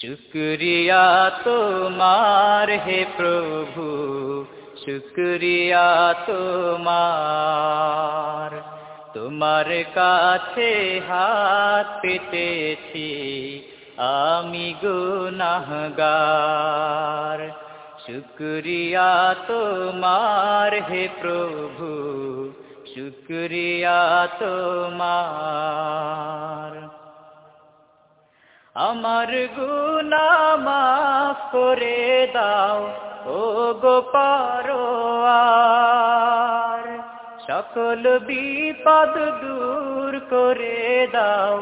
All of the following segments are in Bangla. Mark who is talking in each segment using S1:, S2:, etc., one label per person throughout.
S1: শুক্রিয়া তোমার হে প্রভু, শুক্রিয়া তোমার। তোমার কাছে হাত পেতেছি, আমি গুনাহগার। শুক্রিয়া তোমার হে প্রভু, শুক্রিয়া তোমার। আমার গুনা মাফ করে দাও ও গো পারোয়ার। সকল বিপদ দূর করে দাও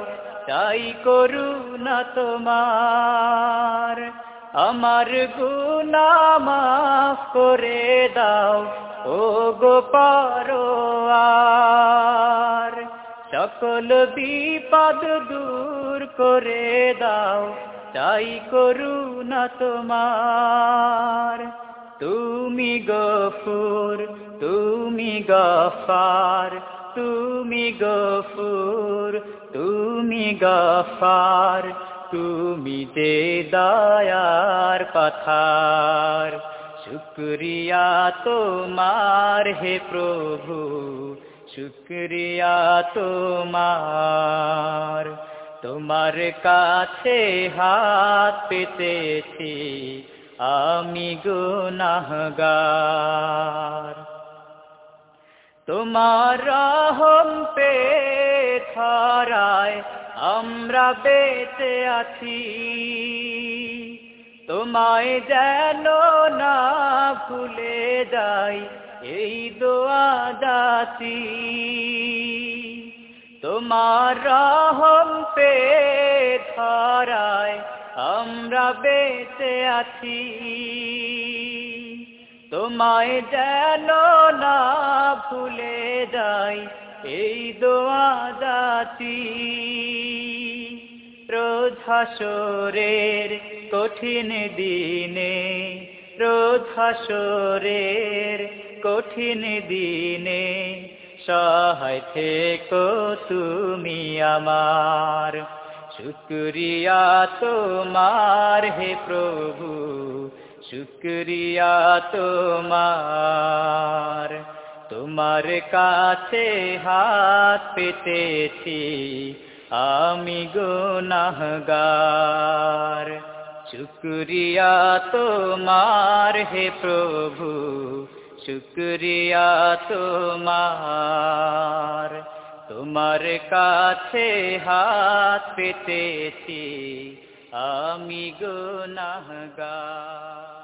S1: চাই করুণা তোমার। আমার গুনা মাফ করে দাও ও গো পারোয়ার। সকল বিপদ দূর করে দাও। চাই করুণা তোমার। তুমি গফুর, তুমি গফার, তুমি গফুর, তুমি গফার, তুমি দে দয়ার পাথার। শুক্রিয়া তোমার হে প্রভু। শুক্রিয়া তোমার। তোমার কাছে হাত পেতেছি, আমি গুনাহগার। তোমার রহম পে ধরায় আমরা বেঁচে আছি। তোমায় যেন না ভুলে যাই এই দোয়া দাতি তোমার রহম পে ধরায় আমরা বেঁচে আছি। তোমায় যেন না ভুলে যাই, এই দোয়া দাতি রোজ হাসরের কঠিন দিনে হাসরের কঠিন দিনে সহায় থেকো তুমি আমার। শুক্রিয়া তোমার হে প্রভু, শুক্রিয়া তোমার। তোমার কাছে হাত পেতেছি, আমি গুনাহগার। শুক্রিয়া তোমার হে প্রভু শুক্রিয়া তোমার। তোমার কাছে হাত পেতেছি আমি গুনাহগার।